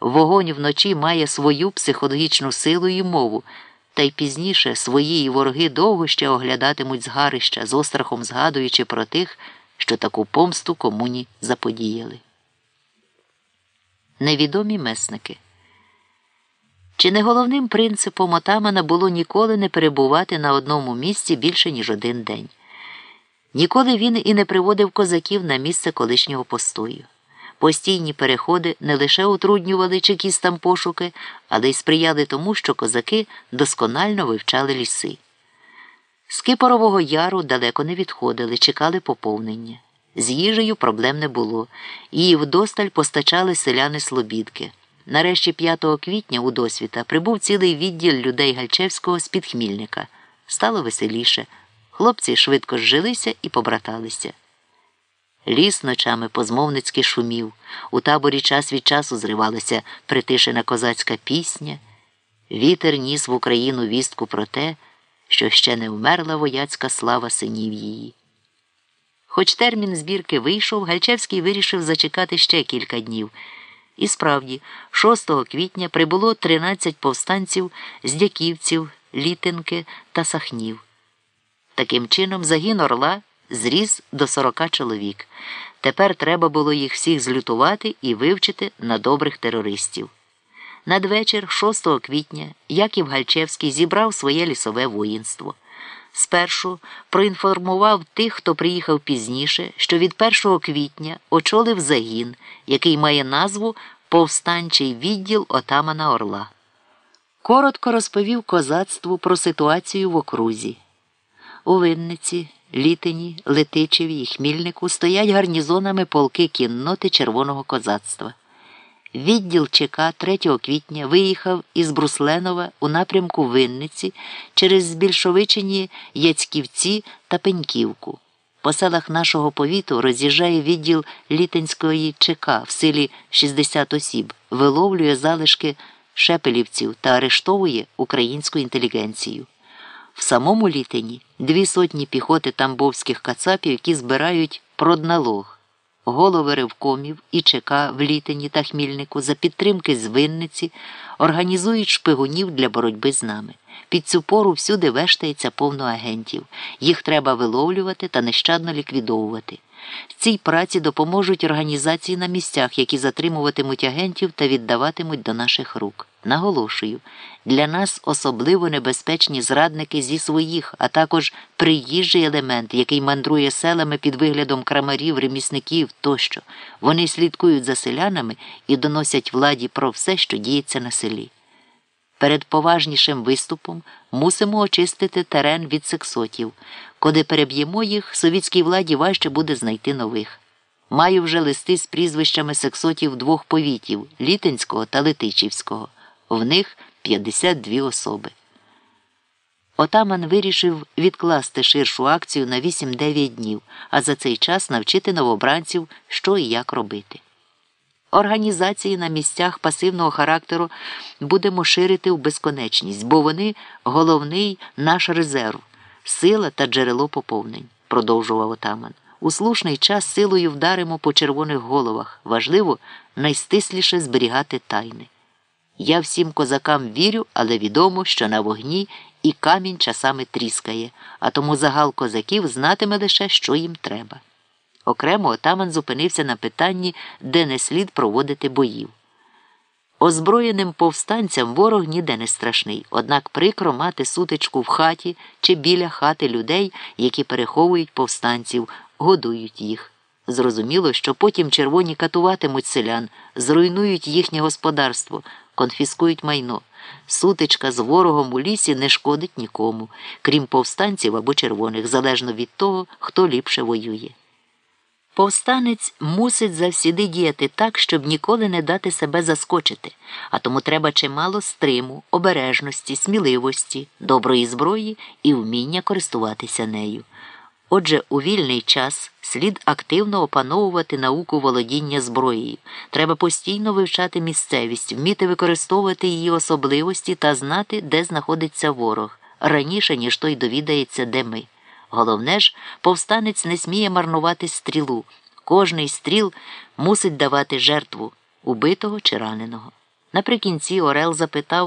Вогонь вночі має свою психологічну силу і мову, та й пізніше свої вороги довго ще оглядатимуть згарища, з острахом згадуючи про тих, що таку помсту комуні заподіяли. Невідомі месники. Чи не головним принципом отамана було ніколи не перебувати на одному місці більше, ніж один день? Ніколи він і не приводив козаків на місце колишнього постою. Постійні переходи не лише утруднювали чекістам пошуки, але й сприяли тому, що козаки досконально вивчали ліси. З Кипорового яру далеко не відходили, чекали поповнення. З їжею проблем не було, її вдосталь постачали селяни Слобідки. Нарешті 5 квітня у досвіта прибув цілий відділ людей Гальчевського з-під Хмільника. Стало веселіше. Хлопці швидко зжилися і побраталися. Ліс ночами позмовницьки шумів, у таборі час від часу зривалася притишена козацька пісня, вітер ніс в Україну вістку про те, що ще не вмерла вояцька слава синів її. Хоч термін збірки вийшов, Гальчевський вирішив зачекати ще кілька днів. І справді, 6 квітня прибуло 13 повстанців з дяківців, літинки та сахнів. Таким чином, загін орла зріс до 40 чоловік. Тепер треба було їх всіх злютувати і вивчити на добрих терористів. Надвечір, 6 квітня, Яків Гальчевський зібрав своє лісове воїнство. Спершу проінформував тих, хто приїхав пізніше, що від 1 квітня очолив загін, який має назву Повстанчий відділ отамана Орла. Коротко розповів козацтву про ситуацію в окрузі. У Винниці, Літині, Летичеві і Хмільнику стоять гарнізонами полки кінноти Червоного козацтва. Відділ ЧК 3 квітня виїхав із Брусленова у напрямку Винниці через Збільшовичині Яцьківці та Пеньківку. По селах нашого повіту роз'їжджає відділ Літинської ЧК в силі 60 осіб, виловлює залишки шепелівців та арештовує українську інтелігенцію. В самому літині дві сотні піхоти тамбовських кацапів, які збирають продналог голови ревкомів і ЧК в Літині та Хмільнику за підтримки з Винниці організують шпигунів для боротьби з нами. Під цю пору всюди вештається повно агентів. Їх треба виловлювати та нещадно ліквідовувати. В цій праці допоможуть організації на місцях, які затримуватимуть агентів та віддаватимуть до наших рук. Наголошую, для нас особливо небезпечні зрадники зі своїх, а також приїжджий елемент, який мандрує селами під виглядом крамарів, ремісників тощо. Вони слідкують за селянами і доносять владі про все, що діється на селі. Перед поважнішим виступом мусимо очистити терен від сексотів. Коли переб'ємо їх, совітській владі важче буде знайти нових. Маю вже листи з прізвищами сексотів двох повітів Літинського та Летичівського. В них 52 особи. Отаман вирішив відкласти ширшу акцію на 8-9 днів, а за цей час навчити новобранців, що і як робити. Організації на місцях пасивного характеру будемо ширити в безконечність, бо вони головний наш резерв, сила та джерело поповнень, продовжував отаман. У слушний час силою вдаримо по червоних головах. Важливо найстисліше зберігати тайни. Я всім козакам вірю, але відомо, що на вогні і камінь часами тріскає, а тому загал козаків знатиме лише, що їм треба. Окремо отаман зупинився на питанні, де не слід проводити боїв. Озброєним повстанцям ворог ніде не страшний, однак прикро мати сутичку в хаті чи біля хати людей, які переховують повстанців, годують їх. Зрозуміло, що потім червоні катуватимуть селян, зруйнують їхнє господарство, конфіскують майно. Сутичка з ворогом у лісі не шкодить нікому, крім повстанців або червоних, залежно від того, хто ліпше воює. Повстанець мусить завсіди діяти так, щоб ніколи не дати себе заскочити, а тому треба чимало стриму, обережності, сміливості, доброї зброї і вміння користуватися нею. Отже, у вільний час слід активно опановувати науку володіння зброєю. Треба постійно вивчати місцевість, вміти використовувати її особливості та знати, де знаходиться ворог, раніше ніж той довідається, де ми. Головне ж, повстанець не сміє марнувати стрілу. Кожний стріл мусить давати жертву убитого чи раненого. Наприкінці Орел запитав,